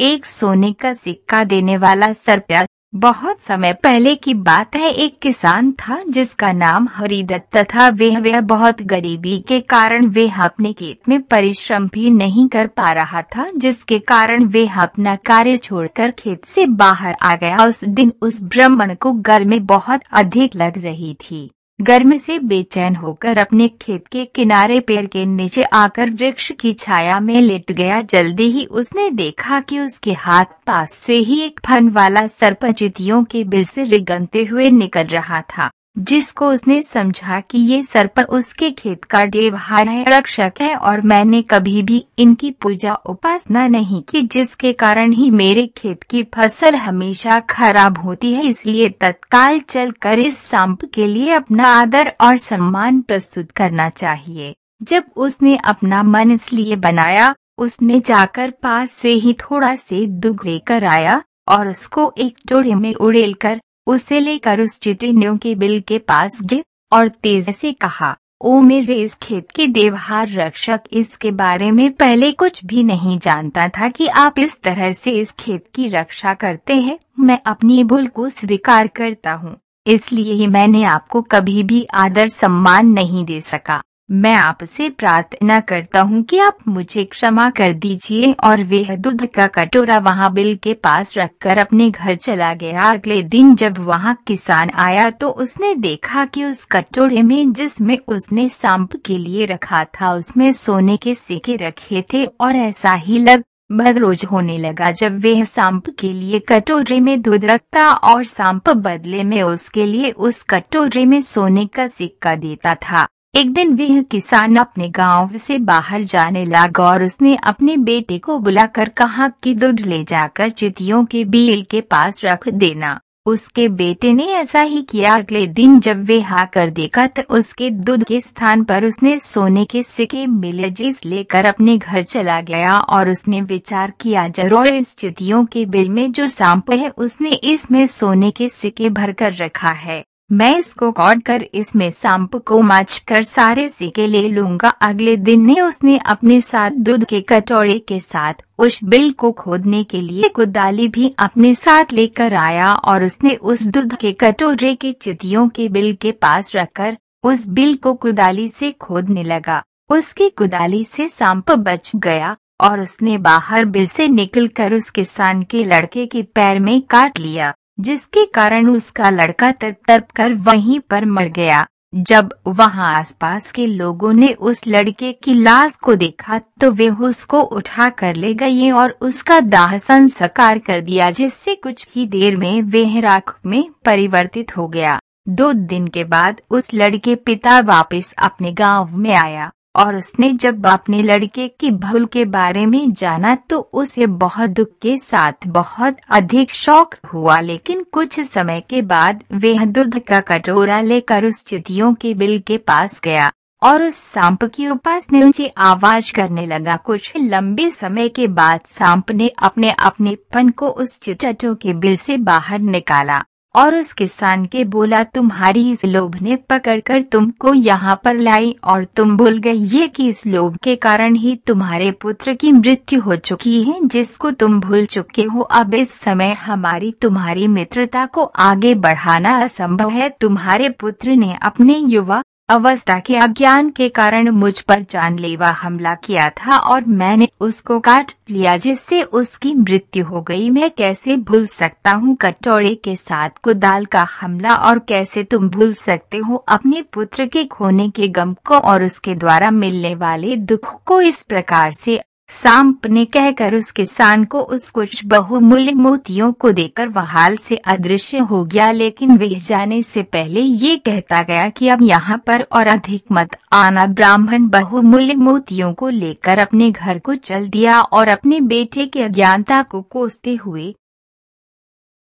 एक सोने का सिक्का देने वाला सर्प बहुत समय पहले की बात है, एक किसान था जिसका नाम हरिदत्त तथा वह वह बहुत गरीबी के कारण वे अपने खेत में परिश्रम भी नहीं कर पा रहा था, जिसके कारण वे अपना कार्य छोड़कर खेत से बाहर आ गया। उस दिन उस ब्राह्मण को गर्मी बहुत अधिक लग रही थी। गर्मी से बेचैन होकर अपने खेत के किनारे पेड़ के नीचे आकर वृक्ष की छाया में लेट गया। जल्दी ही उसने देखा कि उसके हाथ पास से ही एक फन वाला सर्प चितियों के बिल से रिगनते हुए निकल रहा था। जिसको उसने समझा कि ये सर्प उसके खेत का देवहार है, रक्षक है और मैंने कभी भी इनकी पूजा उपासना नहीं की, जिसके कारण ही मेरे खेत की फ़सल हमेशा खराब होती है। इसलिए तत्काल चलकर इस सांप के लिए अपना आदर और सम्मान प्रस्तुत करना चाहिए। जब उसने अपना मन इसलिए बनाया, उसने जाकर पास से ही थोड़ा से दुख लेकर आया और उसको एक टोड़े में उड़ेल कर उसे लेकर उस चिटिनियों के बिल के पास गए और तेज से कहा, ओ मेरे इस खेत के देवहार रक्षक, इसके बारे में पहले कुछ भी नहीं जानता था कि आप इस तरह से इस खेत की रक्षा करते हैं। मैं अपनी भूल को स्वीकार करता हूँ, इसलिए ही मैंने आपको कभी भी आदर सम्मान नहीं दे सका। मैं आपसे प्रार्थना करता हूँ कि आप मुझे क्षमा कर दीजिए और वह दूध का कटोरा वहाँ बिल के पास रखकर अपने घर चला गया। अगले दिन जब वहाँ किसान आया तो उसने देखा कि उस कटोरे में जिसमें उसने सांप के लिए रखा था, उसमें सोने के सिक्के रखे थे और ऐसा ही लग भग रोज होने लगा। जब वह सांप के लिए कटोरे में दूध रखता और सांप बदले में उसके लिए उस कटोरे में सोने का सिक्का देता था एक दिन वह किसान अपने गाँव से बाहर जाने लगा और उसने अपने बेटे को बुलाकर कहा कि दूध ले जाकर चितियों के बील के पास रख देना। उसके बेटे ने ऐसा ही किया। अगले दिन जब वे हा कर देखा तो उसके दूध के स्थान पर उसने सोने के सिक्के मिले, जिस लेकर अपने घर चला गया और उसने विचार किया, ज़रूर इस चितियों के बिल में जो सांप है उसने इसमें सोने के सिक्के भर कर रखा है। मैं इसको कौड़ कर इसमें सांप को माच कर सारे सिक्के ले लूँगा। अगले दिन ने उसने अपने साथ दूध के कटोरे के साथ उस बिल को खोदने के लिए कुदाली भी अपने साथ लेकर आया और उसने उस दूध के कटोरे के चितियों के बिल के पास रखकर उस बिल को कुदाली से खोदने लगा। उसकी कुदाली से सांप बच गया और उसने बाहर बिल से निकलकर उस किसान के लड़के के पैर में काट लिया। जिसके कारण उसका लड़का तर्प तर्प कर वहीं पर मर गया। जब वहाँ आसपास के लोगों ने उस लड़के की लाश को देखा तो वे उसको उठा कर ले गए और उसका दाह संस्कार कर दिया, जिससे कुछ ही देर में वह राख में परिवर्तित हो गया। दो दिन के बाद उस लड़के पिता वापस अपने गाँव में आया। और उसने जब अपने लड़के की भूल के बारे में जाना तो उसे बहुत दुख के साथ बहुत अधिक शौक हुआ। लेकिन कुछ समय के बाद वह दूध का कटोरा लेकर उस चितियों के बिल के पास गया और उस सांप की उपास ने ऊँची आवाज़ करने लगा। कुछ लंबे समय के बाद सांप ने अपने अपने पन को उस चिचटों के बिल से बाहर निकाला। और उस किसान के बोला, तुम्हारी इस लोभ ने पकड़कर तुमको यहाँ पर लाई और तुम भूल गए। ये कि इस लोभ के कारण ही तुम्हारे पुत्र की मृत्यु हो चुकी है, जिसको तुम भूल चुके हो। अब इस समय हमारी तुम्हारी मित्रता को आगे बढ़ाना असंभव है। तुम्हारे पुत्र ने अपने युवा अवस्था के अज्ञान के कारण मुझ पर जानलेवा हमला किया था और मैंने उसको काट लिया, जिससे उसकी मृत्यु हो गई। मैं कैसे भूल सकता हूँ कटोरे के साथ कुदाल का हमला और कैसे तुम भूल सकते हो अपने पुत्र के खोने के गम को और उसके द्वारा मिलने वाले दुख को इस प्रकार से सांप ने कहकर उस किसान को उस कुछ बहुमूल्य मोतियों को देकर वहाल से अदृश्य हो गया। लेकिन वे जाने से पहले ये कहता गया कि अब यहाँ पर और अधिक मत आना। ब्राह्मण बहुमूल्य मोतियों को लेकर अपने घर को चल दिया और अपने बेटे की अज्ञानता को कोसते हुए